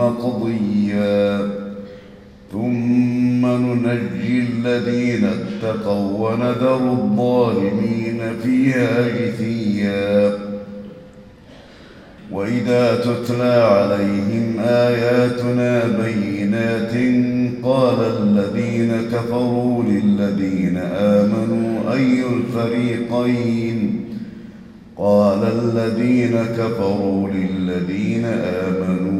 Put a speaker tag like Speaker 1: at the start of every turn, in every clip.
Speaker 1: مقضيا ثم ننجي الذين اتقوا ونذر الظالمين فيها جثيا وإذا تتلى عليهم آياتنا بينات قال الذين كفروا للذين آمنوا أي الفريقين؟ قال الذين كفروا للذين آمنوا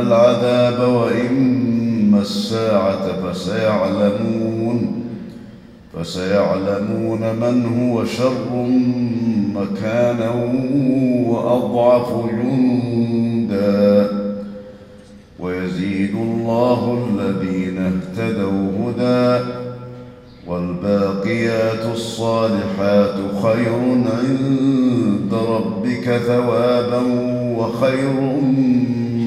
Speaker 1: العذاب وإما الساعة فسيعلمون فسيعلمون من هو شر مكانا وأضعف جندا. ويزيد الله الذين اهتدوا هدى والباقيات الصالحات خير عند ربك ثوابا وخير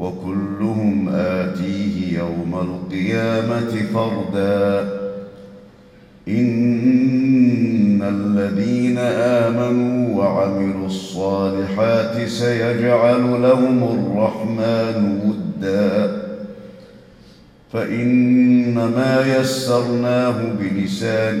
Speaker 1: وكلهم آتيه يوم القيامة فردا. إن الذين آمنوا وعملوا الصالحات سيجعل لهم الرحمن ودا. فإنما يسرناه بلسان